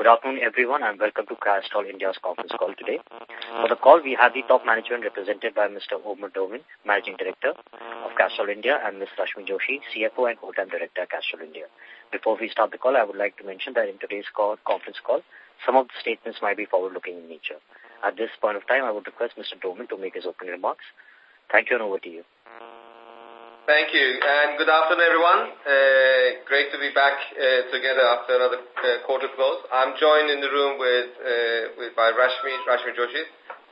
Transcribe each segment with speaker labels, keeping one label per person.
Speaker 1: Good afternoon, everyone, and welcome to Castrol India's conference call today. For the call, we have the top management represented by Mr. Omer Dormen, Managing Director of Castrol India, and Ms. Rashmi Joshi, CFO and Whole-Time Director Castrol India. Before we start the call, I would like to mention that in today's call, conference call, some of the statements might be forward-looking in nature. At this point of time, I would request Mr. Dovin to make his opening remarks. Thank you, and over to you.
Speaker 2: Thank you, and good afternoon, everyone. Uh, great to be back uh, together after another uh, quarter close. I'm joined in the room with, uh, with by Rashmi, Rashmi Joshi,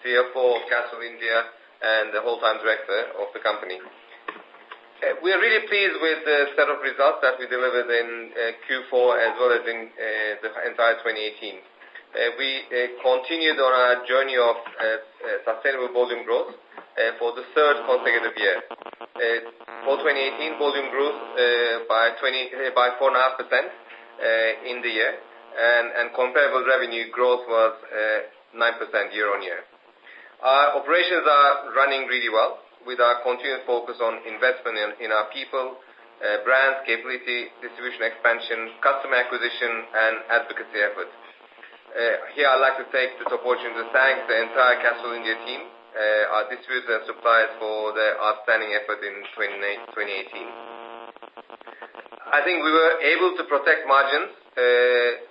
Speaker 2: CFO of Castrol India and the whole-time director of the company. Uh, we are really pleased with the set of results that we delivered in uh, Q4 as well as in the entire 2018. Uh, we continued on our journey of sustainable volume growth uh, for the third consecutive year. Uh, for 2018, volume grew uh, by 20 uh, by 4.5% uh, in the year, and, and comparable revenue growth was uh, 9% year on year. Our operations are running really well with our continued focus on investment in, in our people, brands, capability, distribution expansion, customer acquisition, and advocacy efforts. Here I'd like to take this opportunity to thank the entire Castrol India team our distributors and suppliers for their outstanding effort in 2018. I think we were able to protect margins uh,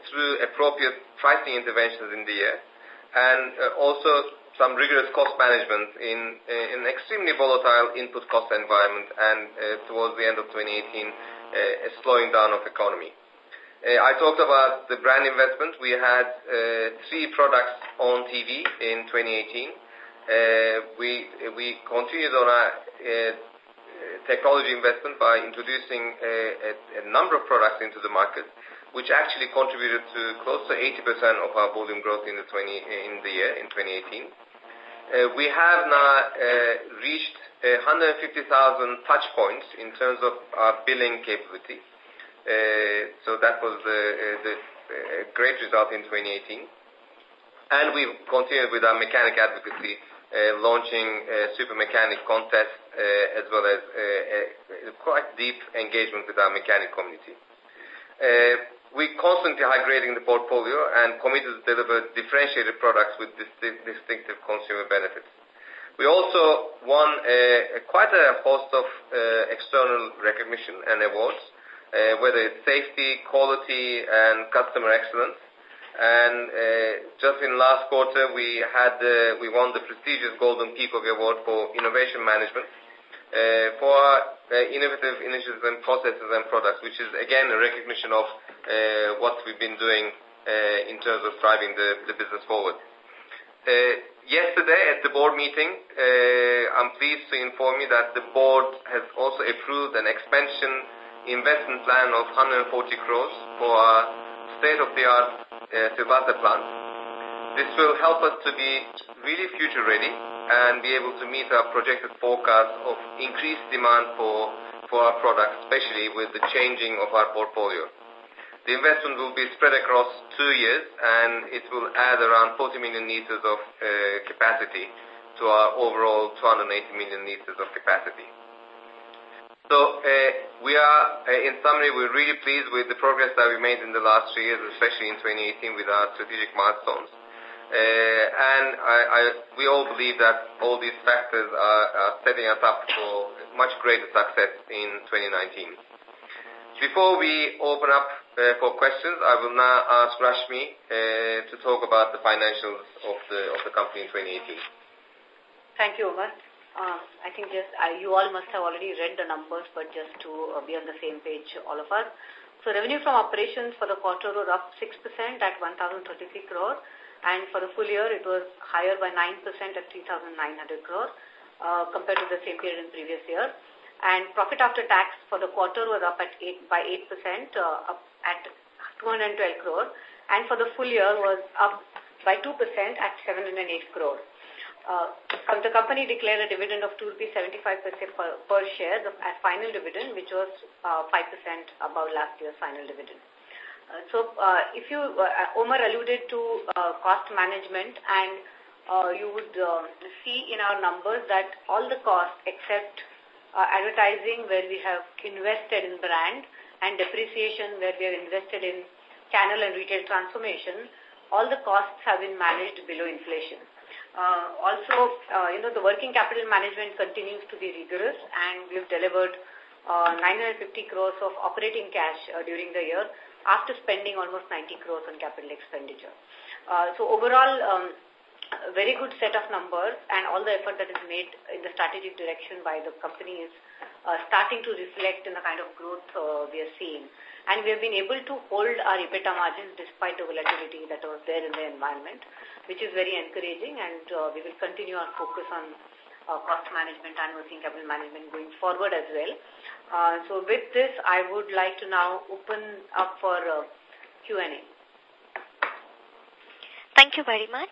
Speaker 2: through appropriate pricing interventions in the year and uh, also some rigorous cost management in, uh, in an extremely volatile input cost environment and uh, towards the end of 2018 uh, a slowing down of economy. Uh, I talked about the brand investment. We had uh, three products on TV in 2018 uh, we we continued on our uh, technology investment by introducing a, number of products into the market, which actually contributed to close to 80% of our volume growth in the 20 in the year in 2018. Uh, we have now uh, reached uh, 150,000 touch points in terms of our billing capability. Uh, so that was the, uh, uh, great result in 2018. And we've continued with our mechanic advocacy uh, launching a super mechanic contest uh, as well as uh, a quite deep engagement with our mechanic community. Uh, we're constantly high-grading the portfolio and committed to deliver differentiated products with distinctive consumer benefits. We also won quite a host of uh, external recognition and awards, uh, whether it's safety, quality, and customer excellence. And uh, just in last quarter, we had we won the prestigious Golden Peacock Award for Innovation Management uh, for uh, innovative initiatives and processes and products, which is again a recognition of uh, what we've been doing uh, in terms of driving the, the business forward. Uh, yesterday at the board meeting, uh, I'm pleased to inform you that the board has also approved an expansion investment plan of 140 crores for our state-of-the-art uh, Silvassa plant. This will help us to be really future-ready and be able to meet our projected forecast of increased demand for, for our products, especially with the changing of our portfolio. The investment will be spread across two years and it will add around 40 million liters of uh, capacity to our overall 280 million liters of capacity. So uh, we are, uh, in summary, we're really pleased with the progress that we made in the last three years, especially in 2018 with our strategic milestones. Uh, and I, I, we all believe that all these factors are, setting us up for much greater success in 2019. Before we open up for questions, I will now ask Rashmi to talk about the financials of the, of the company in 2018.
Speaker 3: Thank you, Omer. Uh, I think just I, you all must have already read the numbers, but just to uh, be on the same page, all of us. So revenue from operations for the quarter was up 6% at 1,033 crore, and for the full year it was higher by 9% at 3,900 crore uh, compared to the same period in previous year. And profit after tax for the quarter was up at 8 by 8% uh, up at 212 crore, and for the full year was up by 2% at 708 crore. Uh, the company declared a dividend of 2 rupees 75 per, per share as final dividend, which was uh, 5% above last year's final dividend. Uh, so, uh, if you, uh, Omer alluded to uh, cost management and uh, you would uh, see in our numbers that all the costs except uh, advertising where we have invested in brand and depreciation where we have invested in channel and retail transformation, all the costs have been managed below inflation. Uh, also, uh, you know, the working capital management continues to be rigorous and we've delivered uh, 950 crores of operating cash uh, during the year after spending almost 90 crores on capital expenditure. Uh, so overall, um, a very good set of numbers and all the effort that is made in the strategic direction by the company is uh, starting to reflect in the kind of growth uh, we are seeing. And we have been able to hold our EBITDA margins despite the volatility that was there in the environment, which is very encouraging and uh, we will continue our focus on uh, cost management and working capital management going forward as well. Uh, so with this, I would like to now open up for uh, Q&A.
Speaker 4: Thank you very much.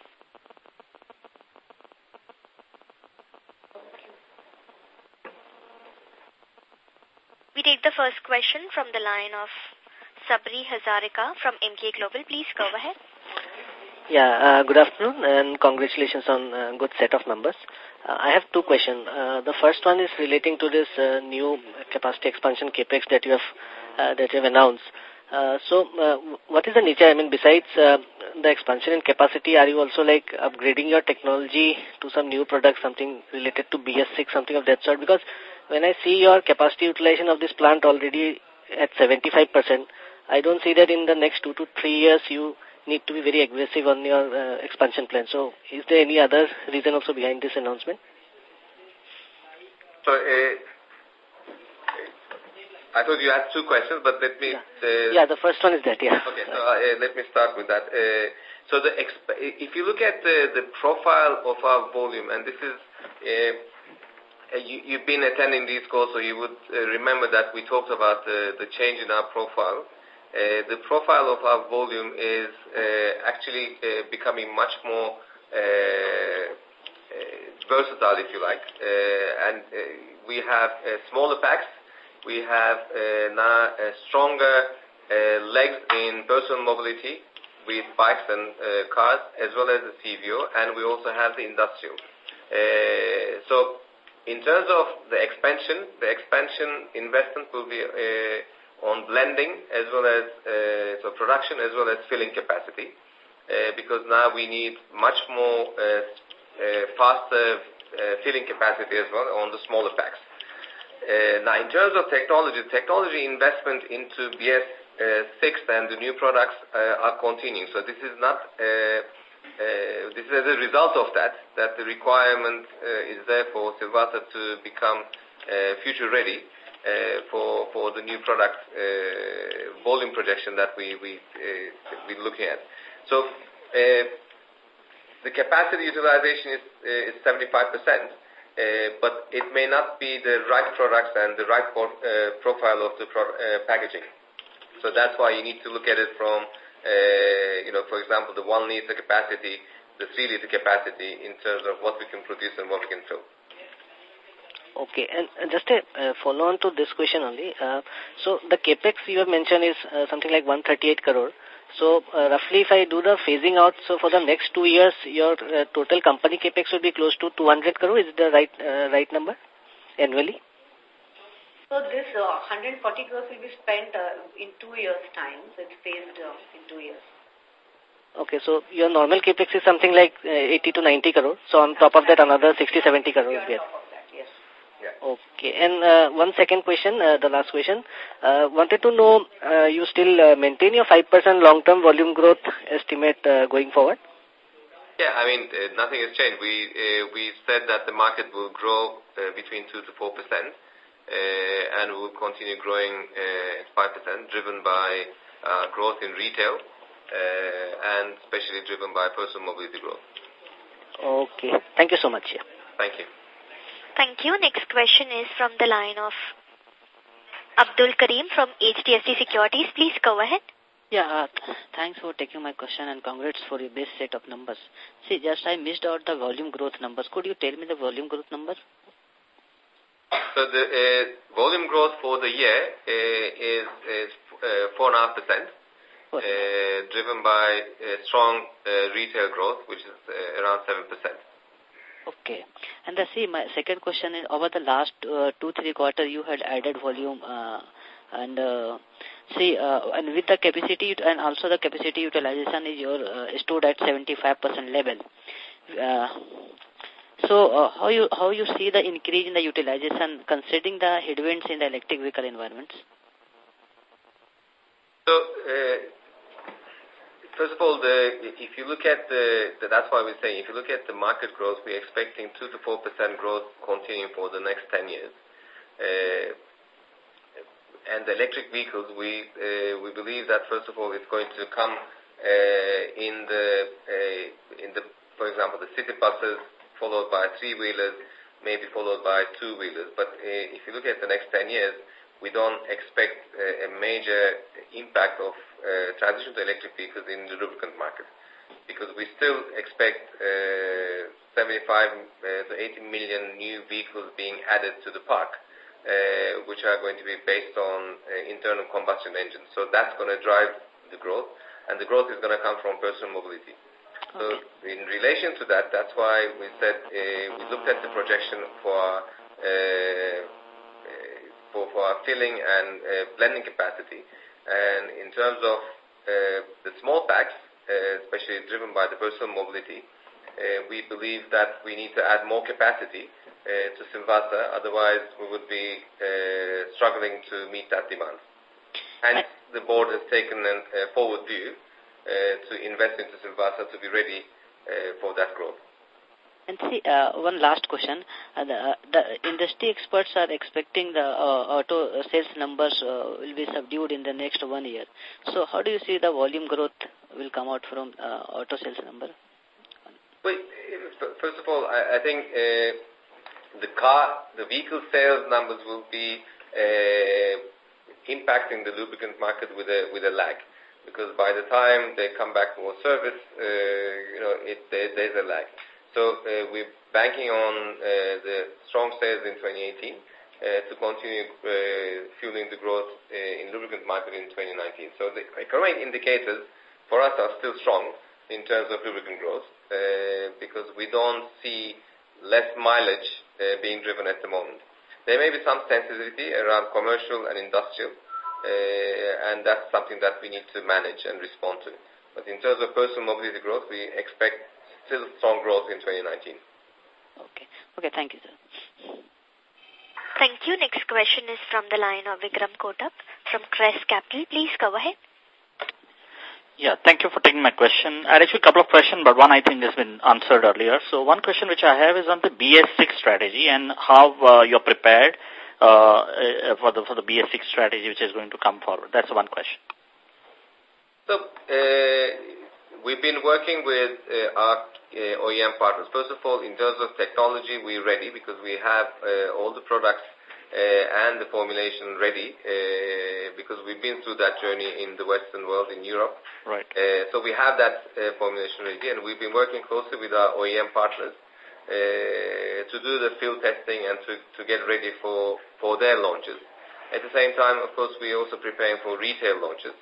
Speaker 4: We take the first question from the line of Sabri Hazarika from Emkay Global. Please go ahead.
Speaker 5: Yeah, uh, good afternoon and congratulations on a good set of numbers. Uh, I have two questions. Uh, the first one is relating to this uh, new capacity expansion capex that you have uh, that you have announced. Uh, so, uh, what is the nature? I mean, besides uh, the expansion in capacity, are you also like upgrading your technology to some new products, something related to BS6, something of that sort? Because when I see your capacity utilization of this plant already at 75%, I don't see that in the next two to three years you need to be very aggressive on your uh, expansion plan. So is there any other reason also behind this announcement?
Speaker 2: So, uh, I thought you had two questions, but let me...
Speaker 5: Yeah, uh, yeah the first one is that, yeah.
Speaker 2: Okay, so uh, let me start with that. Uh, so the if you look at the, the profile of our volume, and this is... Uh, Uh, you, you've been attending these calls, so you would uh, remember that we talked about the, the change in our profile. Uh, the profile of our volume is uh, actually uh, becoming much more uh, versatile, if you like. and we have smaller packs. We have now stronger legs in personal mobility with bikes and cars, as well as the CVO, and we also have the industrial. so in terms of the expansion, the expansion investment will be on blending as well as uh, so production as well as filling capacity uh, because now we need much more uh, uh, faster uh, filling capacity as well on the smaller packs. Uh, now, in terms of technology, technology investment into BS6 uh, and the new products uh, are continuing. So this is not uh, this is as a result of that, that the requirement uh, is there for Silvassa to become uh, future ready uh, for for the new product uh, volume projection that we we uh, we're looking at. So the capacity utilization is is 75 percent. Uh, but it may not be the right products and the right uh, profile of the pro packaging. So that's why you need to look at it from, uh, you know, for example, the one liter capacity, the three liter capacity in terms of what we can produce and what we can fill.
Speaker 5: Okay, and just a uh, follow on to this question only. Uh, so the capex you have mentioned is uh, something like 138 crore. So uh, roughly if I do the phasing out, so for the next two years, your uh, total company capex will be close to 200 crore. Is the right right number annually?
Speaker 3: So this uh, 140 crores will be spent uh, in two years' time. So it's phased uh, in two years.
Speaker 5: Okay, so your normal capex is something like uh, 80 to 90 crore. So on top of that, another 60, 70 crore.
Speaker 3: Yes.
Speaker 5: Okay. And uh, one second question, uh, the last question. Uh, wanted to know, uh, you still uh, maintain your 5% long-term volume growth estimate uh, going forward?
Speaker 2: Yeah, I mean, uh, nothing has changed. We uh, we said that the market will grow uh, between 2 to 4 percent, uh, and will continue growing uh, 5 percent, driven by uh, growth in retail, uh, and especially driven by personal mobility growth.
Speaker 5: Okay. Thank you so much. Yeah.
Speaker 2: Thank you.
Speaker 4: Thank you. Next question is from the line of Abdul Karim from HDFC Securities. Please go ahead.
Speaker 6: Yeah, uh, thanks for taking my question and congrats for your best set of numbers. See, just I missed out the volume growth numbers. Could you tell me the volume growth numbers?
Speaker 2: So the uh, volume growth for the year uh, is, is uh, 4.5%, uh, driven by uh, strong uh, retail growth, which is uh, around 7%.
Speaker 6: Okay. And the, see, my second question is, over the last uh, two, three quarters, you had added volume uh, and uh, see, uh, and with the capacity and also the capacity utilization is your uh, stood at 75% level. Uh, so uh, how you how you see the increase in the utilization considering the headwinds in the electric vehicle environments?
Speaker 2: So uh, first of all, the if you look at the, the that's why we're saying if you look at the market growth, we're expecting two to four percent growth continuing for the next ten years. Uh, and electric vehicles, we uh, we believe that first of all it's going to come uh, in the uh, in the for example the city buses followed by three-wheelers, maybe followed by two-wheelers. But uh, if you look at the next 10 years, we don't expect uh, a major impact of uh, transition to electric vehicles in the lubricant market because we still expect uh, 75 uh, to 80 million new vehicles being added to the park, uh, which are going to be based on uh, internal combustion engines. So that's going to drive the growth, and the growth is going to come from personal mobility. So in relation to that, that's why we said uh, we looked at the projection for uh, uh, for, for our filling and uh, blending capacity. And in terms of uh, the small packs, uh, especially driven by the personal mobility, uh, we believe that we need to add more capacity uh, to Silvassa, otherwise we would be uh, struggling to meet that demand. Hence, the board has taken a forward view to invest into Silvassa to be ready uh, for that growth.
Speaker 6: And see, uh, one last question. Uh, the, uh, the industry experts are expecting the uh, auto sales numbers uh, will be subdued in the next one year. So how do you see the volume growth will come out from uh, auto sales number?
Speaker 2: Well, first of all, I, I think uh, the car, the vehicle sales numbers will be uh, impacting the lubricant market with a with a lag because by the time they come back for service, uh, you know, it, there, there's a lag. So uh, we're banking on uh, the strong sales in 2018 uh, to continue uh, fueling the growth uh, in lubricant market in 2019. So the economic indicators for us are still strong in terms of lubricant growth because we don't see less mileage being driven at the moment. There may be some sensitivity around commercial and industrial, and that's something that we need to manage and respond to. But in terms of personal mobility growth, we expect still strong growth in 2019.
Speaker 6: Okay. Okay, thank you, sir.
Speaker 4: Thank you. Next question is from the line of Vikram Kotak from Crest Capital. Please go ahead.
Speaker 7: Yeah, thank you for taking my question. I had actually a couple of questions, but one I think has been answered earlier. So one question which I have is on the BS6 strategy and how uh, you're prepared uh, for the for the BS6 strategy which is going to come forward. That's one question.
Speaker 2: So uh, we've been working with uh, our uh, OEM partners. First of all, in terms of technology, we're ready because we have uh, all the products uh, and the formulation ready uh, because we've been through that journey in the Western world, in Europe.
Speaker 7: Right.
Speaker 2: Uh, so we have that uh, formulation ready, and we've been working closely with our OEM partners to do the field testing and to, to get ready for, for their launches. At the same time, of course, we're also preparing for retail launches.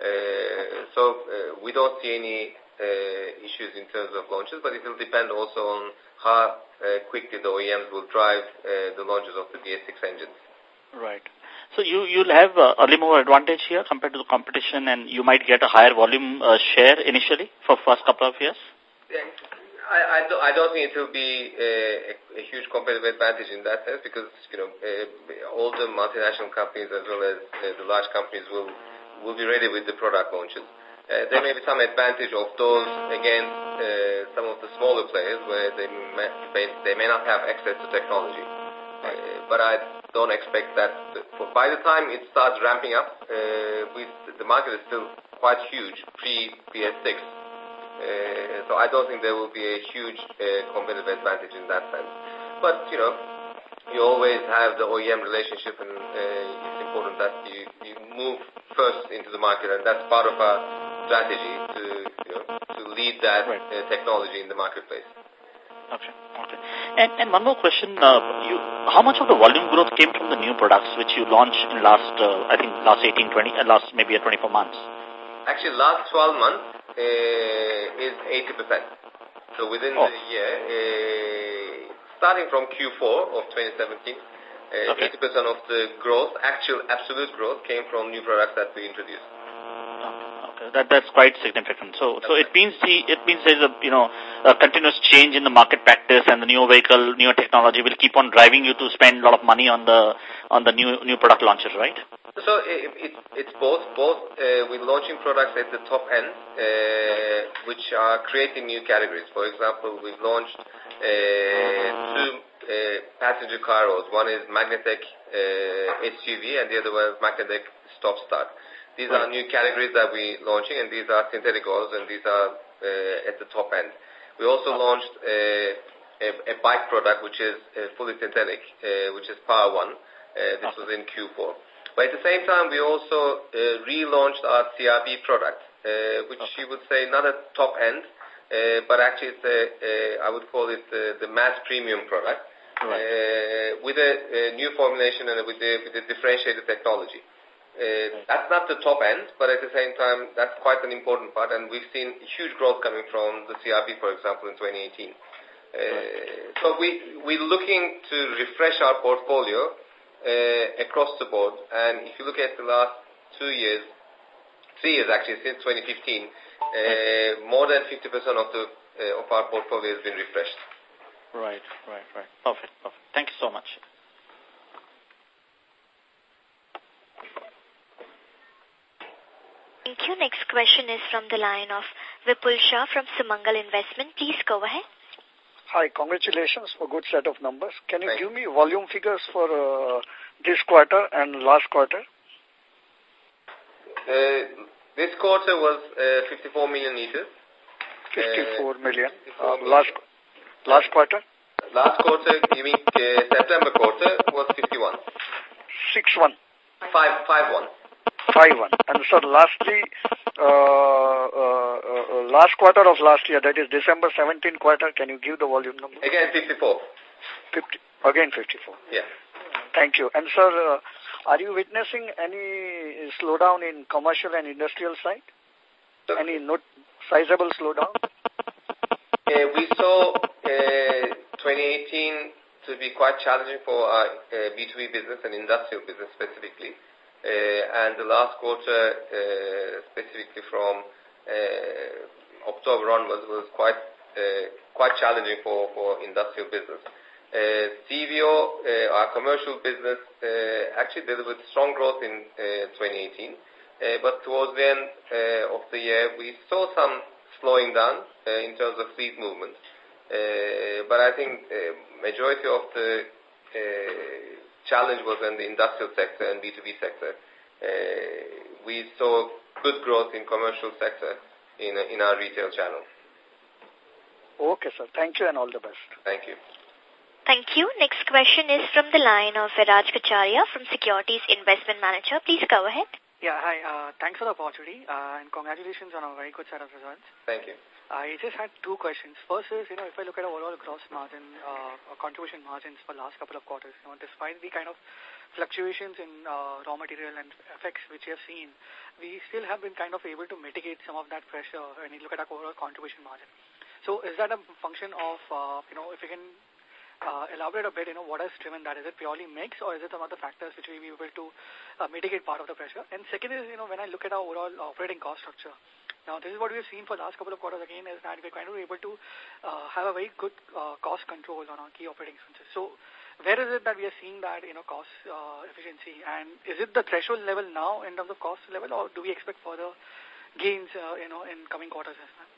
Speaker 2: Uh, so uh, we don't see any uh, issues in terms of launches, but it will depend also on how uh, quickly the OEMs will drive uh, the launches of the BS6 engines.
Speaker 7: Right. So you, you'll have uh, early mover advantage here compared to the competition and you might get a higher volume uh, share initially for first couple of years?
Speaker 2: I, I, do, I don't think it will be a, a huge competitive advantage in that sense because, you know, uh, all the multinational companies as well as uh, the large companies will, will be ready with the product launches. Uh, there may be some advantage of those against uh, some of the smaller players where they may, they may not have access to technology. Uh, but I don't expect that. To, by the time it starts ramping up, uh, we, the market is still quite huge pre-BS6. Uh, so I don't think there will be a huge uh, competitive advantage in that sense. But, you know, you always have the OEM relationship and uh, it's important that you, you move first into the market and that's part of our strategy to, you know, to lead that right. uh, technology in the marketplace.
Speaker 7: Okay. Okay. And, and one more question. Uh, you, how much of the volume growth came from the new products which you launched in last, uh, I think, last 18, 20, uh, last maybe 24 months?
Speaker 2: Actually, last 12 months uh, is 80%. So within oh. the year, uh, starting from Q4 of 2017, uh, okay. 80% of the growth, actual absolute growth, came from new products that we introduced.
Speaker 7: That that's quite significant. So so it means the it means there's a you know a continuous change in the market practice and the new vehicle, new technology will keep on driving you to spend a lot of money on the on the new new product launches, right?
Speaker 2: So it, it, it's both. Both uh, we're launching products at the top end, uh, which are creating new categories. For example, we've launched uh, two uh, passenger car roads. One is Magnatec uh, SUV, and the other one is Magnatec Stop Start. These right. are new categories that we're launching, and these are synthetic oils, and these are uh, at the top end. We also launched a, a, a bike product, which is uh, fully synthetic, uh, which is Power One. Uh, this was in Q4. But at the same time, we also uh, relaunched our CRB product, uh, which okay. you would say not a top end, uh, but actually it's a, I would call it the, the mass premium product. Right. Uh, with a, a, new formulation and with a, with a differentiated technology. Uh, that's not the top end, but at the same time, that's quite an important part, and we've seen huge growth coming from the CRB, for example, in 2018. Uh, so we, we're looking to refresh our portfolio uh, across the board, and if you look at the last two years, three years actually, since 2015, uh, more than 50% of, the, uh, of our portfolio has been refreshed.
Speaker 7: Right, right, right. Perfect, perfect. Thank you so much.
Speaker 4: Thank you. Next question is from the line of Vipul Shah from Sumangal Investment. Please go ahead.
Speaker 8: Hi, congratulations for good set of numbers. Can you give me volume figures for uh, this quarter and last quarter?
Speaker 2: Uh, this quarter was uh, 54 million liters.
Speaker 8: 54 uh, million. 54 uh, last last quarter?
Speaker 2: Last quarter, you mean uh, September quarter, was 51.
Speaker 8: 6-1.
Speaker 2: 5-1.
Speaker 8: 5-1. And so lastly, uh, uh, uh, last quarter of last year, that is December 17 quarter, can you give the volume number?
Speaker 2: Again 54.
Speaker 8: 50, again 54.
Speaker 2: Yeah.
Speaker 8: Thank you. And sir, uh, are you witnessing any slowdown in commercial and industrial side? So, any not sizable slowdown?
Speaker 2: Uh, we saw uh, 2018 to be quite challenging for our uh, B2B business and industrial business specifically. Uh, and the last quarter, uh, specifically from uh, October onwards, was quite quite challenging for, for industrial business. Uh, CVO, uh, our commercial business, uh, actually delivered strong growth in 2018. but towards the end of the year, we saw some slowing down in terms of fleet movements. but I think majority of the challenge was in the industrial sector and B2B sector. Uh, we saw good growth in commercial sector in, in our retail channel.
Speaker 8: Okay, sir. Thank you and all the best.
Speaker 2: Thank you.
Speaker 4: Thank you. Next question is from the line of Viraj Kacharia from Securities Investment Manager. Please go ahead.
Speaker 9: Yeah, hi. Uh, thanks for the opportunity uh, and congratulations on a very good set of results.
Speaker 2: Thank you.
Speaker 9: I just had two questions. First is, you know, if I look at overall gross margin, uh, contribution margins for last couple of quarters, you know, despite the kind of fluctuations in uh, raw material and effects which we have seen, we still have been kind of able to mitigate some of that pressure when you look at our overall contribution margin. So is that a function of, uh, you know, if you can uh, elaborate a bit, you know, what has driven that? Is it purely mix or is it some other factors which we be able to uh, mitigate part of the pressure? And second is, you know, when I look at our overall operating cost structure, now, this is what we've seen for the last couple of quarters again is that we're kind of able to uh, have a very good uh, cost control on our key operating expenses. So, where is it that we are seeing that, you know, cost uh, efficiency? And is it the threshold level now in terms of cost level or do we expect further gains, uh, you know, in coming quarters as well?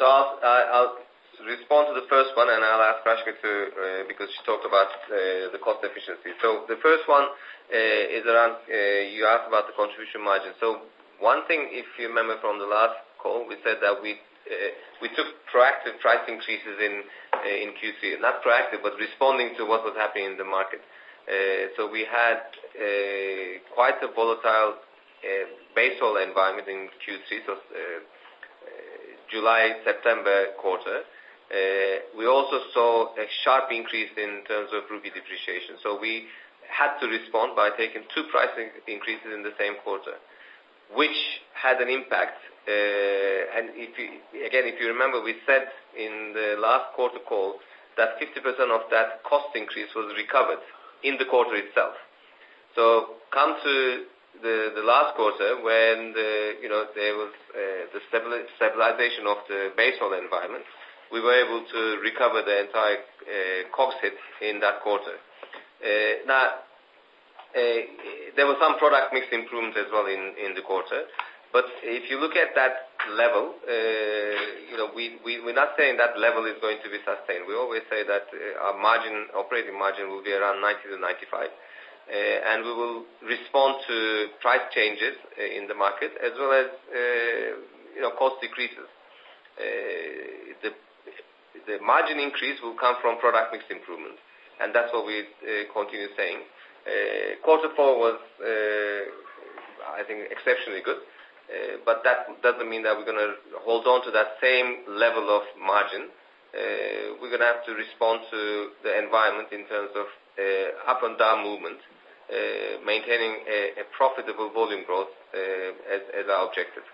Speaker 2: So, I'll, I'll respond to the first one and I'll ask Rashmi to, uh, because she talked about uh, the cost efficiency. So, the first one uh, is around, uh, you asked about the contribution margin. So, one thing, if you remember from the last call, we said that we uh, we took proactive price increases in uh, in Q3. Not proactive, but responding to what was happening in the market. So we had quite a volatile base oil environment in Q3, so uh, uh, July, September quarter. Uh, we also saw a sharp increase in terms of rupee depreciation. So we had to respond by taking two price increases in the same quarter, which had an impact. Uh, and if you, again, if you remember, we said in the last quarter call that 50% of that cost increase was recovered in the quarter itself. So come to the, the last quarter when the, you know, there was uh, the stabilization of the base oil environment, we were able to recover the entire uh, COGS hit in that quarter. Uh, now, uh, there was some product mix improvement as well in, in the quarter. But if you look at that level, uh, you know, we, we, we're not saying that level is going to be sustained. We always say that uh, our margin, operating margin will be around 90 to 95. Uh, and we will respond to price changes uh, in the market as well as, uh, you know, cost decreases. Uh, the, the margin increase will come from product mix improvement and that's what we uh, continue saying. Uh, quarter four was, uh, I think, exceptionally good, uh, but that doesn't mean that we're going to hold on to that same level of margin. Uh, we're going to have to respond to the environment in terms of up and down movement, uh, maintaining a, a profitable volume growth as, as our objective.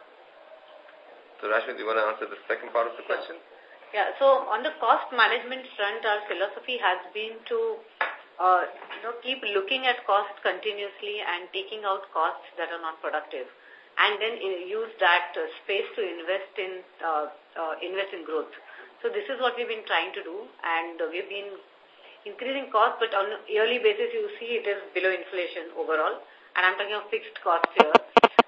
Speaker 2: So, Rashmi, do you want to answer the second part of the question?
Speaker 3: Yeah, so on the cost management front, our philosophy has been to uh, you know, keep looking at cost continuously and taking out costs that are not productive and then uh, use that uh, space to invest in uh, uh, invest in growth. So this is what we've been trying to do and uh, we've been increasing costs but on a yearly basis you see it is below inflation overall and I'm talking of fixed costs here.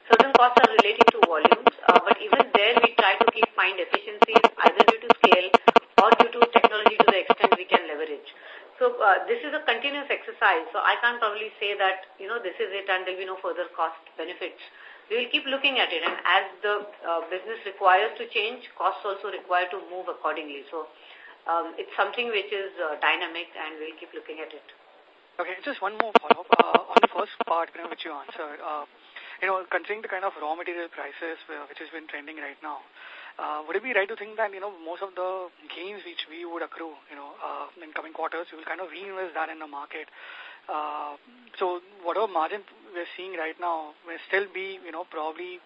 Speaker 3: Certain costs are relating to volumes, uh, but even there we try to keep find efficiencies either due to scale or due to technology to the extent we can leverage. So uh, this is a exercise. So I can't probably say that, you know, this is it and there will be no further cost benefits. We will keep looking at it and as the uh, business requires to change, costs also require to move accordingly. So um, it's something which is uh, dynamic and we'll keep looking at it.
Speaker 9: Okay, just one more follow-up. Uh, on the first part, you know, which you answered, uh, you know, considering the kind of raw material prices uh, which has been trending right now, uh, would it be right to think that, you know, most of the gains which we would accrue, you know, uh, in coming quarters, we will kind of reinvest that in the market. Uh, so whatever margin we're seeing right now may still be, you know, probably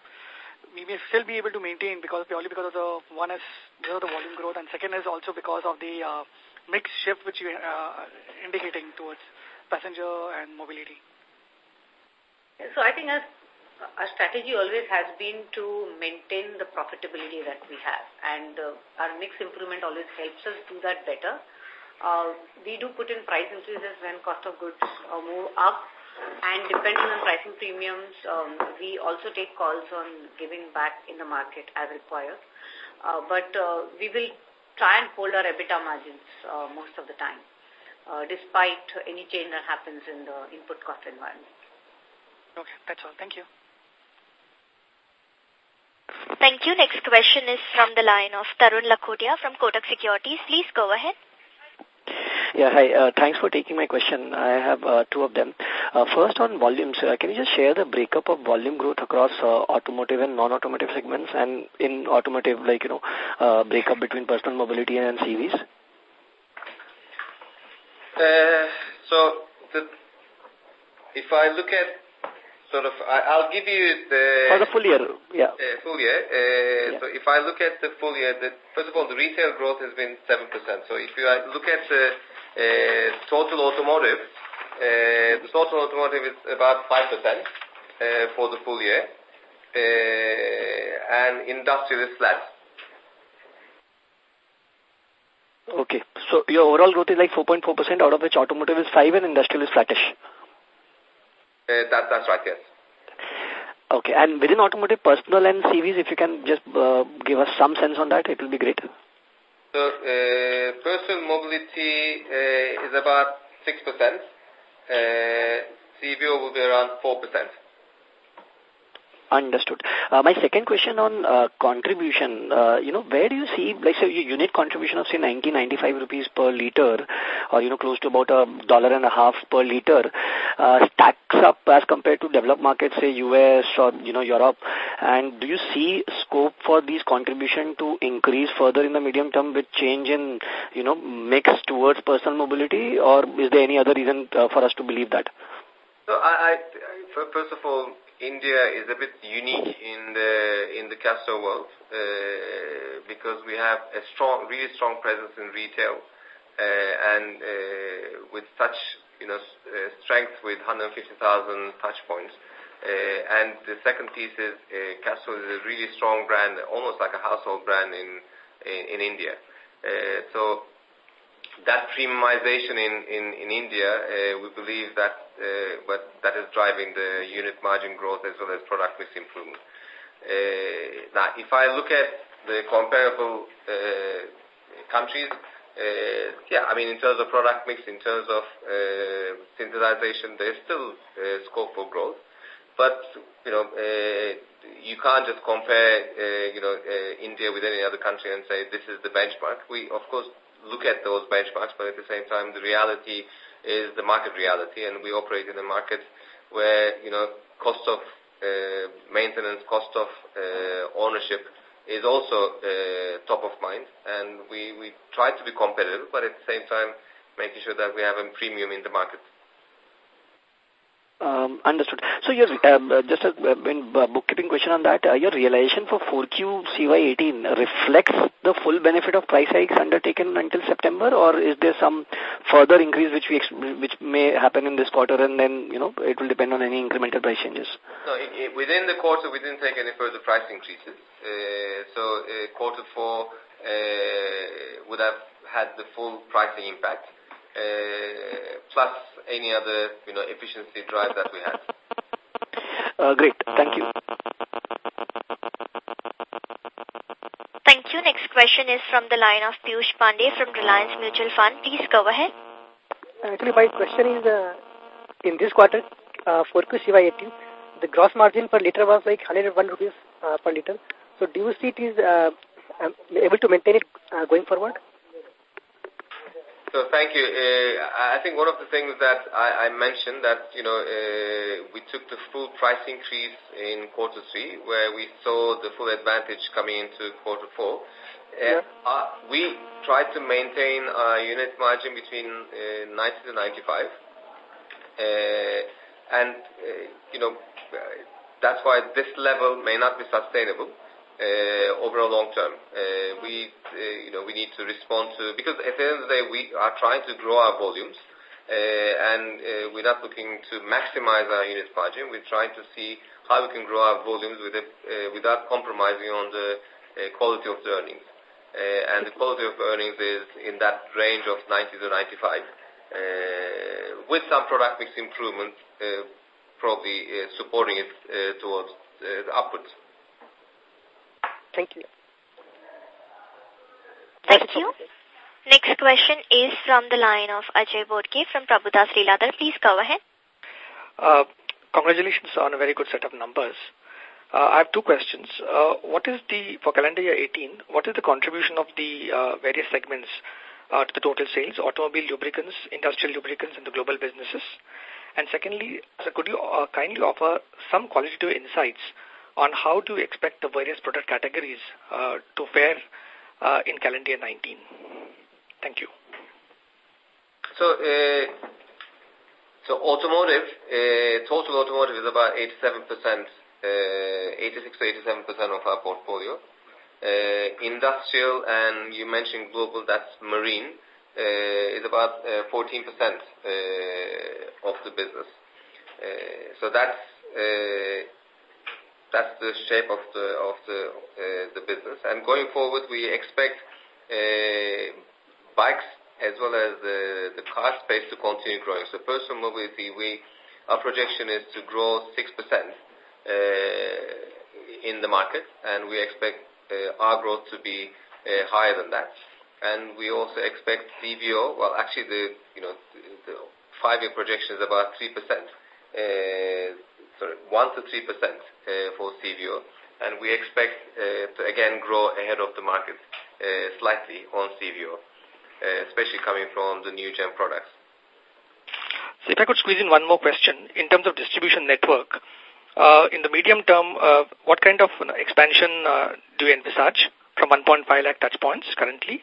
Speaker 9: we may still be able to maintain because purely because of the one is because of the volume growth and second is also because of the uh, mix shift which you uh, indicating towards passenger and mobility.
Speaker 3: So I think as our strategy always has been to maintain the profitability that we have and uh, our mix improvement always helps us do that better. Uh, we do put in price increases when cost of goods move up and depending on pricing premiums, um, we also take calls on giving back in the market as required. Uh, but uh, we will try and hold our EBITDA margins uh, most of the time, despite any change that happens in the input cost environment.
Speaker 9: Okay, that's all. Thank you.
Speaker 4: Thank you. Next question is from the line of Tarun Lakhotia from Kotak Securities. Please go ahead.
Speaker 5: Yeah, hi. Uh, thanks for taking my question. I have uh, two of them. Uh, first, on volumes, uh, can you just share the breakup of volume growth across uh, automotive and non-automotive segments and in automotive, like, you know, uh, breakup between personal mobility and CVs?
Speaker 2: Uh, so, the, if I look at sort of, I, will give you the...
Speaker 5: For the full year, yeah.
Speaker 2: Uh, full year. Uh, yeah. So if I look at the full year, the, first of all, the retail growth has been 7%. So if you look at the uh, total automotive, uh, the total automotive is about 5% uh, for the full year. Uh, and industrial is flat.
Speaker 5: Okay. So your overall growth is like 4.4%, out of which automotive is 5 and industrial is flattish.
Speaker 2: Uh, that, that's right, yes.
Speaker 5: Okay, and within automotive, personal and CVs, if you can just uh, give us some sense on that, it will be great.
Speaker 2: So, uh, personal mobility uh, is about 6%. Uh, CVO will be around 4%.
Speaker 10: Understood. Uh, my second question on uh, contribution, uh, you know, where do you see, like say, unit contribution of say 90, 95 rupees per liter, or you know, close to about a dollar and a half per liter, uh, stacks up as compared to developed markets, say US or you know Europe, and do you see scope for these contribution to increase further in the medium term with change in you know mix towards personal mobility, or is there any other reason uh, for us to believe that?
Speaker 2: So I, I first of all India is a bit unique in the in the Castrol world uh, because we have a strong, really strong presence in retail, uh, and uh, with such you know uh, strength with 150,000 touch points. Uh, and the second piece is uh, Castrol is a really strong brand, almost like a household brand in in, in India. So that premiumization in, in, in India, we believe that but that is driving the unit margin growth as well as product mix improvement. Uh, now, if I look at the comparable uh, countries, uh, yeah, I mean, in terms of product mix, in terms of uh, synthesization, there's still uh, scope for growth. But, you know, uh, you can't just compare, uh, you know, uh, India with any other country and say this is the benchmark. We, of course, look at those benchmarks, but at the same time, the reality is the market reality, and we operate in a market where, you know, cost of uh, maintenance, cost of uh, ownership is also uh, top of mind, and we, we try to be competitive, but at the same time, making sure that we have a premium in the market.
Speaker 10: Um, understood. So your um, uh, just a uh, bookkeeping question on that. Uh, your realization for 4Q CY18 reflects the full benefit of price hikes undertaken until September, or is there some further increase which we which may happen in this quarter, and then you know it will depend on any incremental price changes?
Speaker 2: No, it, it, within the quarter we didn't take any further price increases. Uh, so uh, quarter four uh, would have had the full pricing impact. Uh, plus any other you know efficiency drive that we have.
Speaker 10: Uh, great. Thank you.
Speaker 4: Thank you. Next question is from the line of Piyush Pandey from Reliance Mutual Fund. Please go ahead.
Speaker 11: Actually, my question is, uh, in this quarter, uh, for QCY18, the gross margin per liter was like 101 rupees uh, per liter. So do you see it is uh, um, able to maintain it uh, going forward?
Speaker 2: So thank you. Uh, I think one of the things that I, I mentioned that, you know, uh, we took the full price increase in quarter three where we saw the full advantage coming into quarter four. Uh, yeah. uh, we tried to maintain our unit margin between uh, 90 to 95. Uh, and, uh, you know, that's why this level may not be sustainable over a long term. Uh, we, uh, you know, we need to respond to, because at the end of the day, we are trying to grow our volumes, uh, and uh, we're not looking to maximize our unit margin. We're trying to see how we can grow our volumes with it, uh, without compromising on the uh, quality of the earnings. Uh, and the quality of earnings is in that range of 90 to 95, uh, with some product mix improvement, uh, probably uh, supporting it uh, towards uh, upwards.
Speaker 11: Thank you.
Speaker 4: Thank you. Next question is from the line of Ajay Bodke from Prabhudas Lilladher. Please go ahead.
Speaker 12: Uh, congratulations on a very good set of numbers. Uh, I have two questions. Uh, what is the, for calendar year 18, what is the contribution of the uh, various segments uh, to the total sales, automobile lubricants, industrial lubricants, and the global businesses? And secondly, so could you uh, kindly offer some qualitative insights on how to expect the various product categories uh, to fare uh, in calendar year 19. Thank you.
Speaker 2: So, uh, so automotive, total automotive is about 87%, uh, 86 to 87% of our portfolio. Industrial and you mentioned global, that's marine, is about uh, 14% uh, of the business. So that's that's the shape of the of the uh, the business. And going forward, we expect uh, bikes as well as the the car space to continue growing. So personal mobility, we our projection is to grow six percent uh, in the market, and we expect uh, our growth to be uh, higher than that. And we also expect CVO. Well, actually, the you know the, the five-year projection is about three percent. Uh, sorry, 1 to 3% uh, for CVO. And we expect uh, to again grow ahead of the market uh, slightly on CVO, uh, especially coming from the new gen products.
Speaker 12: So if I could squeeze in one more question, in terms of distribution network, uh, in the medium term, uh, what kind of expansion uh, do you envisage from 1.5 lakh touch points currently?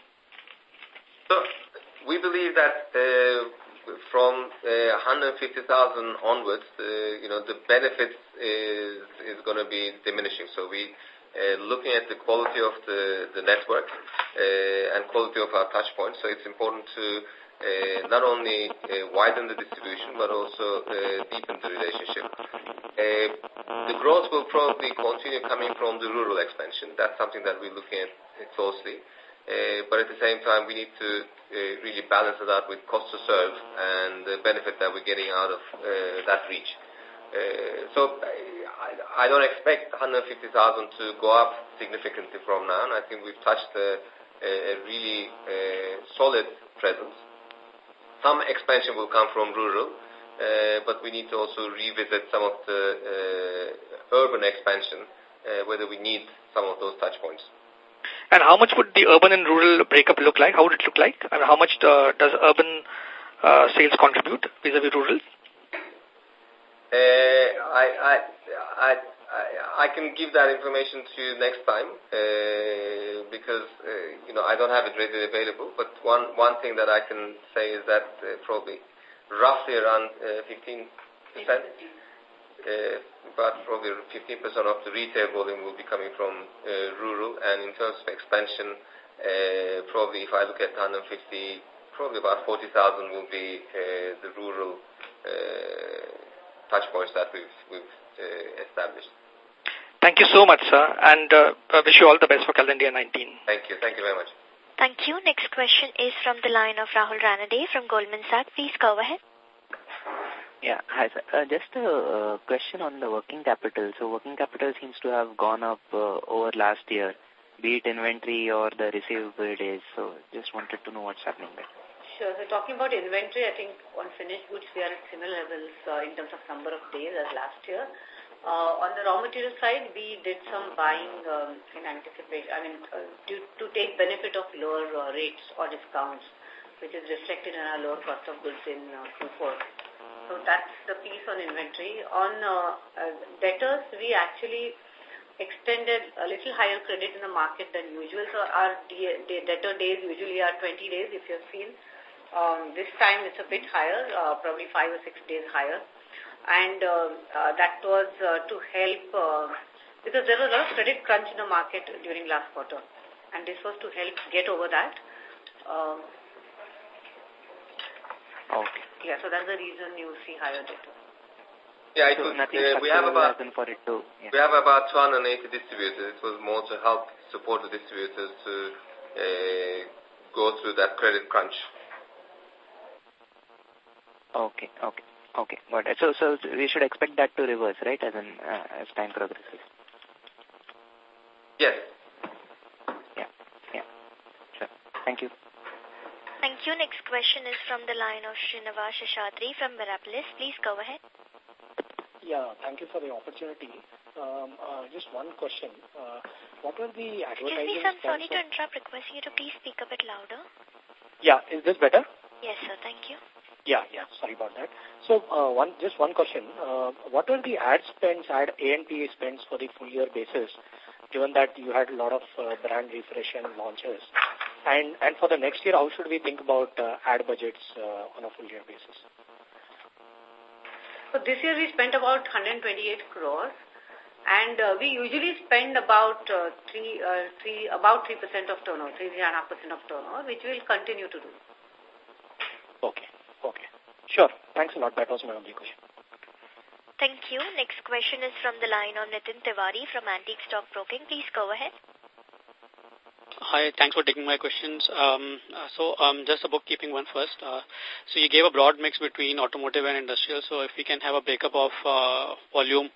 Speaker 2: So we believe that uh, from uh, 150,000 onwards, uh, you know, the benefits is, is going to be diminishing. So we, uh, looking at the quality of the, the network uh, and quality of our touch points, so it's important to uh, not only uh, widen the distribution, but also uh, deepen the relationship. Uh, the growth will probably continue coming from the rural expansion. That's something that we're looking at closely. Uh, but at the same time, we need to uh, really balance it out with cost to serve and the benefit that we're getting out of uh, that reach. Uh, so I, I don't expect 150,000 to go up significantly from now, and I think we've touched a, a really uh, solid presence. Some expansion will come from rural, uh, but we need to also revisit some of the uh, urban expansion, uh, whether we need some of those touch points.
Speaker 12: And how much would the urban and rural breakup look like? How would it look like? I mean, how much uh, does urban uh, sales contribute vis-a-vis -vis rural?
Speaker 2: Uh, I, I, I, I can give that information to you next time uh, because, uh, you know, I don't have it readily available. But one, one thing that I can say is that uh, probably roughly around uh, 15 percent uh, but probably 15% of the retail volume will be coming from uh, rural. And in terms of expansion, uh, probably if I look at 150, probably about 40,000 will be uh, the rural uh, touch points that we've, we've uh, established.
Speaker 12: Thank you so much, sir, and uh, wish you all the best for calendar 19.
Speaker 2: Thank you. Thank you very much.
Speaker 4: Thank you. Next question is from the line of Rahul Ranade from Goldman Sachs. Please go ahead.
Speaker 13: Yeah, hi sir. Uh, just a uh, question on the working capital. So working capital seems to have gone up uh, over last year, be it inventory or the receivable days. So just wanted to know what's happening there.
Speaker 3: Sure. So talking about inventory, I think on finished goods we are at similar levels uh, in terms of number of days as last year. Uh, on the raw material side, we did some buying um, in anticipation, I mean, uh, to, to take benefit of lower uh, rates or discounts, which is reflected in our lower cost of goods in uh, Q4. So that's the piece on inventory. On uh, uh, debtors, we actually extended a little higher credit in the market than usual. So our debtor days usually are 20 days, if you've seen. Um, this time it's a bit higher, uh, probably five or six days higher. And uh, uh, that was uh, to help, because there was a lot of credit crunch in the market during last quarter. And this was to help get over that. Um,
Speaker 13: okay.
Speaker 3: Yeah, so that's the reason you see higher data.
Speaker 2: Yeah, it so was, uh, we have about
Speaker 13: for it too. Yeah.
Speaker 2: we have about 280 distributors. It was more to help support the distributors to uh, go through that credit crunch.
Speaker 13: Okay, okay, okay. But so so we should expect that to reverse, right? As in uh, as time progresses.
Speaker 2: Yes.
Speaker 13: Yeah, yeah. Sure. Thank you.
Speaker 4: You. Next question is from the line of Srinivas Seshadri from Mirapolis. Please go ahead.
Speaker 14: Yeah, thank you for the opportunity. Um, uh, just one question. Uh, what were the advertising...
Speaker 4: Excuse me, I'm sorry to interrupt. Requesting you to please speak a bit louder.
Speaker 14: Yeah, is this better?
Speaker 4: Yes, sir. Thank you.
Speaker 14: Yeah, yeah. Sorry about that. So, uh, one just one question. Uh, what were the ad spends, ad A&P spends for the full year basis, given that you had a lot of uh, brand refresh and launches? And, and for the next year, how should we think about uh, ad budgets uh, on a full year basis?
Speaker 3: So this year we spent about 128 crores and uh, we usually spend about uh, three, uh, three, about 3% of turnover, 3.5% of turnover, which we'll continue to do.
Speaker 14: Okay, okay. Sure. Thanks a lot. That was my only question.
Speaker 4: Thank you. Next question is from the line of Nitin Tiwari from Antique Stock Broking. Please go ahead.
Speaker 15: Hi, thanks for taking my questions. Um, uh, so, um, just a bookkeeping one first. Uh, so, you gave a broad mix between automotive and industrial. So, if we can have a breakup of uh, volume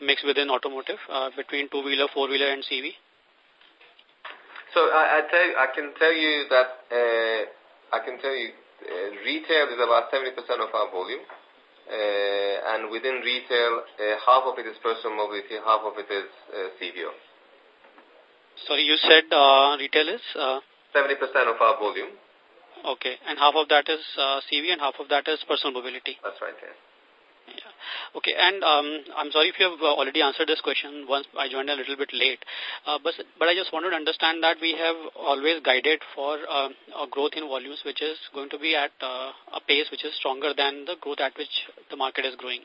Speaker 15: mix within automotive uh, between two-wheeler, four-wheeler, and CV.
Speaker 2: So, I, I, tell, I can tell you that uh, I can tell you uh, retail is about 70% of our volume. Uh, and within retail, uh, half of it is personal mobility, half of it is uh, CVO.
Speaker 15: Sorry, you said uh, retail is? Uh,
Speaker 2: 70% of our volume.
Speaker 15: Okay, and half of that is uh, CV and half of that is personal mobility.
Speaker 2: That's right.
Speaker 15: Yeah. Okay, and um, I'm sorry if you have uh, already answered this question once I joined a little bit late, uh, but, but I just wanted to understand that we have always guided for uh, a growth in volumes which is going to be at uh, a pace which is stronger than the growth at which the market is growing.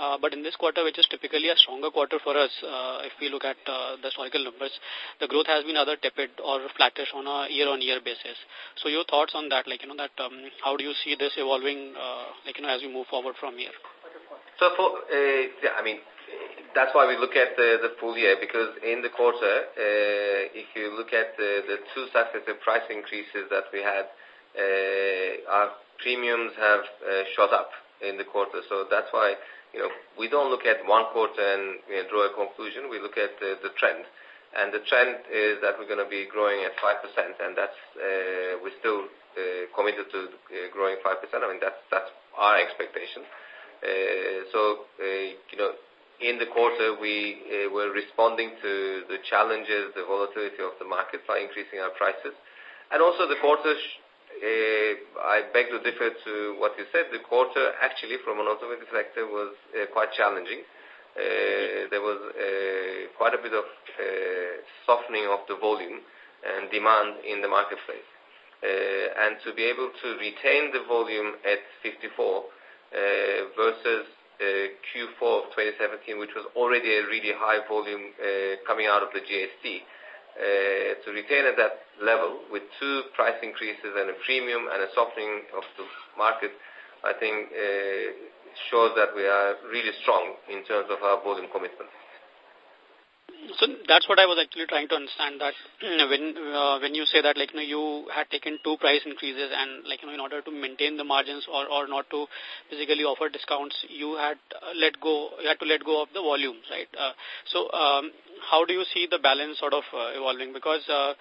Speaker 15: Uh, but in this quarter, which is typically a stronger quarter for us, uh, if we look at uh, the historical numbers, the growth has been either tepid or flattish on a year-on-year -year basis. So your thoughts on that, like, you know, that um, how do you see this evolving, uh, like, you know, as we move forward from here?
Speaker 2: So, for, uh, yeah, I mean, that's why we look at the, the full year, because in the quarter, uh, if you look at the, the two successive price increases that we had, uh, our premiums have uh, shot up in the quarter. So that's why you know, we don't look at one quarter and you know, draw a conclusion. We look at the, the trend. And the trend is that we're going to be growing at 5%, and that's, uh, we're still uh, committed to uh, growing 5%. I mean, that's, that's our expectation. Uh, so, uh, you know, in the quarter, we uh, were responding to the challenges, the volatility of the market by increasing our prices. And also the quarter uh, I beg to differ to what you said. The quarter actually from an automotive sector was uh, quite challenging. Uh, there was uh, quite a bit of uh, softening of the volume and demand in the marketplace. Uh, and to be able to retain the volume at 54 uh, versus uh, Q4 of 2017, which was already a really high volume uh, coming out of the GST, uh, to retain at that level with two price increases and a premium and a softening of the market, I think uh, shows that we are really strong in terms of our volume commitment.
Speaker 15: So that's what I was actually trying to understand that when uh, when you say that like you know you had taken two price increases and like you know in order to maintain the margins or or not to physically offer discounts you had let go you had to let go of the volumes right uh, so um, how do you see the balance sort of uh, evolving because uh,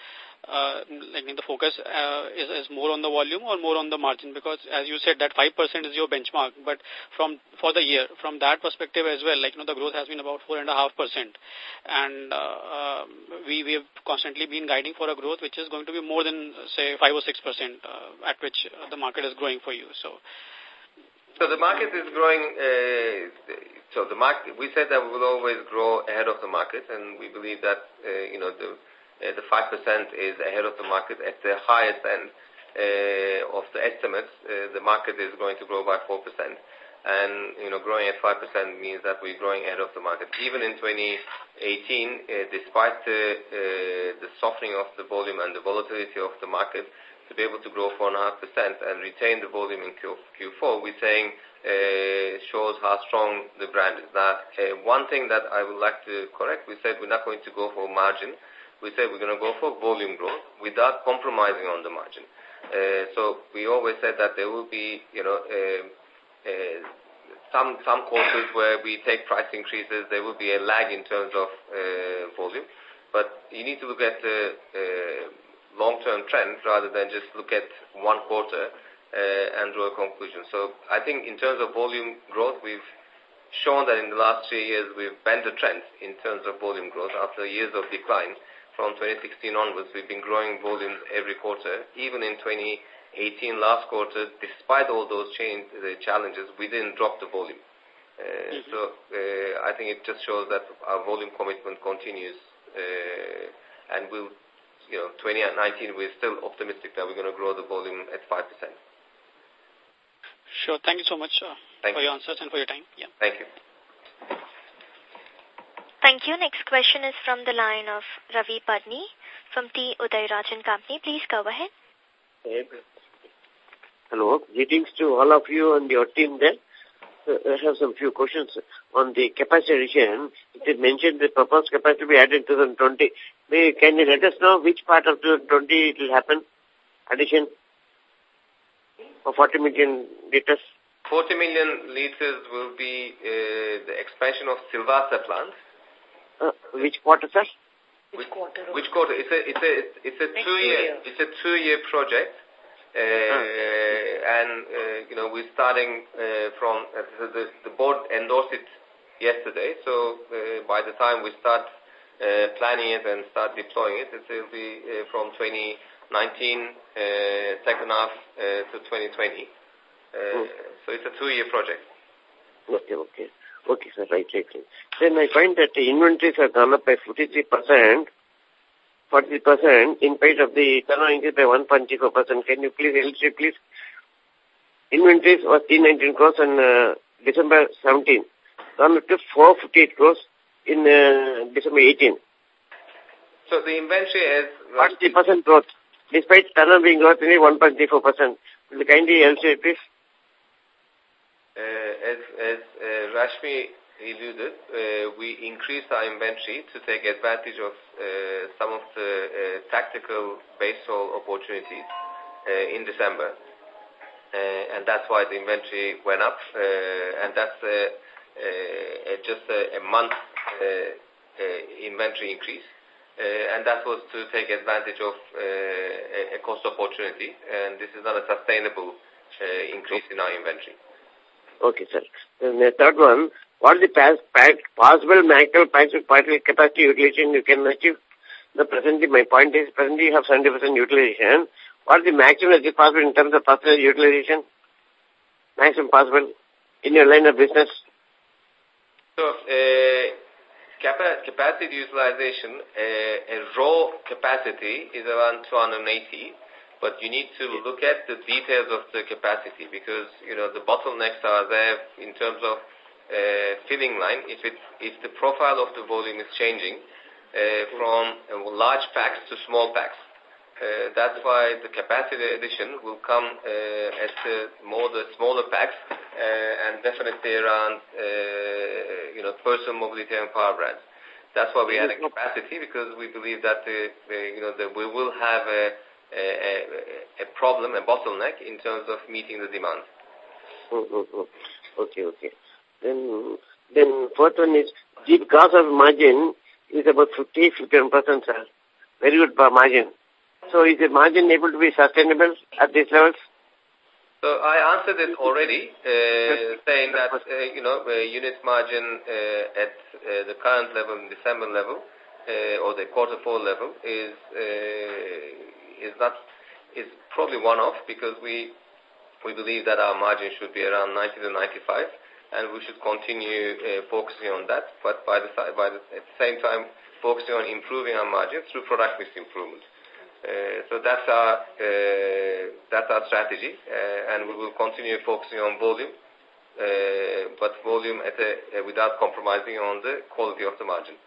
Speaker 15: uh, the focus uh, is, is more on the volume or more on the margin? Because as you said, that 5% is your benchmark, but from for the year, from that perspective as well, like you know, the growth has been about 4.5%, and uh, uh, we we have constantly been guiding for a growth which is going to be more than say 5 or 6% uh, at which the market is growing for you. So.
Speaker 2: So the market is growing. Uh, so the market, we said that we will always grow ahead of the market, and we believe that uh, you know the uh, the 5% is ahead of the market. At the highest end uh, of the estimates, uh, the market is going to grow by 4%. And, you know, growing at 5% means that we're growing ahead of the market. Even in 2018, despite the, uh, the softening of the volume and the volatility of the market, to be able to grow 4.5% and retain the volume in Q4, we're saying uh, shows how strong the brand is. Now, uh, one thing that I would like to correct, we said we're not going to go for margin we said we're going to go for volume growth without compromising on the margin. Uh, so we always said that there will be, you know, uh, uh, some some quarters where we take price increases. There will be a lag in terms of uh, volume, but you need to look at the long-term trend rather than just look at one quarter uh, and draw a conclusion. So I think in terms of volume growth, we've shown that in the last three years we've bent the trend in terms of volume growth after years of decline from 2016 onwards, we've been growing volumes every quarter. Even in 2018 last quarter, despite all those change, the challenges, we didn't drop the volume. Uh, mm -hmm. So uh, I think it just shows that our volume commitment continues, uh, and we'll, you know, 2019 we're still optimistic that we're going to grow the volume at 5%.
Speaker 15: Sure. Thank you so much uh, for you. your answers and for your time. Yeah.
Speaker 2: Thank you.
Speaker 4: Thank you. Next question is from the line of Ravi Padni from T. Udayarajan Company. Please go ahead.
Speaker 16: Hello. Greetings to all of you and your team there. Uh, I have some few questions on the capacity addition. It is mentioned the proposed capacity will be added in 2020. May, can you let us know which part of 2020 it will happen? Addition of 40 million liters?
Speaker 2: 40 million liters will be uh, the expansion of Silvassa plant
Speaker 16: uh, which quarter, sir?
Speaker 2: Which quarter? Which quarter? It's a it's a it's a two year, year, it's a two year project. Uh, and, uh, you know, we're starting uh, from, uh, the, the board endorsed it yesterday, so uh, by the time we start uh, planning it and start deploying it, it will be uh, from 2019, uh, second half uh, to 2020. Uh, So it's a two-year project.
Speaker 16: Okay, okay. Okay, sir, right, right, right. Then I find that the inventories have gone up by 43%, 40% in spite of the turnover increase by 1.04%. Can you please illustrate, please? Inventories was 319 crores on uh, December 17, gone up to 458 crores in uh, December 18.
Speaker 2: So the inventory is...
Speaker 16: 40% growth, despite turnover being growth only 1.04%. Will you kindly illustrate, please?
Speaker 2: Uh, as as uh, Rashmi alluded, uh, we increased our inventory to take advantage of uh, some of the uh, tactical base oil opportunities uh, in December. Uh, and that's why the inventory went up. Uh, and that's uh, uh, just a, a month inventory increase. Uh, and that was to take advantage of uh, a, cost opportunity. And this is not a sustainable uh, increase in our inventory.
Speaker 16: Okay, sir. And the third one, what is the pas pas possible mechanical partial capacity utilization you can achieve? The presently, my point is, presently you have 70% utilization. What is the maximum that is possible in terms of percentage utilization? Maximum possible in your line of business?
Speaker 2: So, uh, capacity utilization, uh, a raw capacity is around 280, but you need to look at the details of the capacity because, you know, the bottlenecks are there in terms of uh, filling line. If, it, if the profile of the volume is changing uh, from uh, large packs to small packs, uh, that's why the capacity addition will come uh, at the more the smaller packs uh, and definitely around, uh, you know, personal mobility and power brands. That's why we add a capacity because we believe that, the, the, you know, that we will have a, a, a problem, a bottleneck in terms of meeting the demand.
Speaker 16: Mm -hmm. Okay, okay. Then, then fourth one is, the cost of margin is about 50, 51%, sir. Very good margin. So is the margin able to be sustainable at these levels?
Speaker 2: So I answered it already, uh, saying that, uh, you know, uh, unit margin uh, at uh, the current level, December level, uh, or the quarter four level, is uh, is not is probably one off because we we believe that our margin should be around 90 to 95, and we should continue uh, focusing on that. But by the by the, at the same time, focusing on improving our margin through product mix improvement. Uh, so that's our uh, that's our strategy, uh, and we will continue focusing on volume, uh, but volume at a, without compromising on the quality of the margin.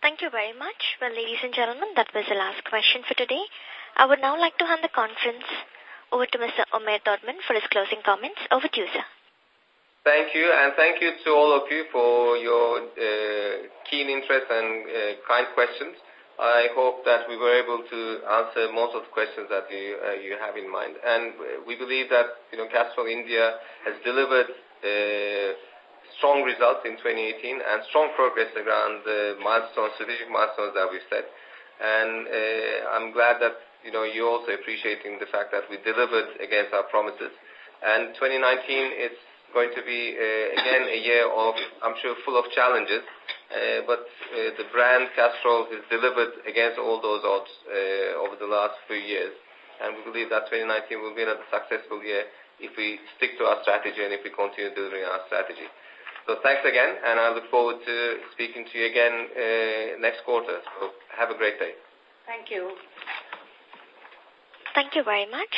Speaker 4: Thank you very much. Well, ladies and gentlemen, that was the last question for today. I would now like to hand the conference over to Mr. Omer Dormen for his closing comments. Over to you, sir.
Speaker 2: Thank you, and thank you to all of you for your uh, keen interest and uh, kind questions. I hope that we were able to answer most of the questions that you, uh, you have in mind. And we believe that, you know, Castrol India has delivered uh, strong results in 2018 and strong progress around the milestones, strategic milestones that we've set. And uh, I'm glad that you know you're also appreciating the fact that we delivered against our promises. And 2019 is going to be again a year of, I'm sure, full of challenges. Uh, but uh, the brand Castrol has delivered against all those odds uh, over the last few years. And we believe that 2019 will be another successful year if we stick to our strategy and if we continue delivering our strategy. So thanks again, and I look forward to speaking to you again uh, next quarter. So have a great day.
Speaker 3: Thank you.
Speaker 4: Thank you very much.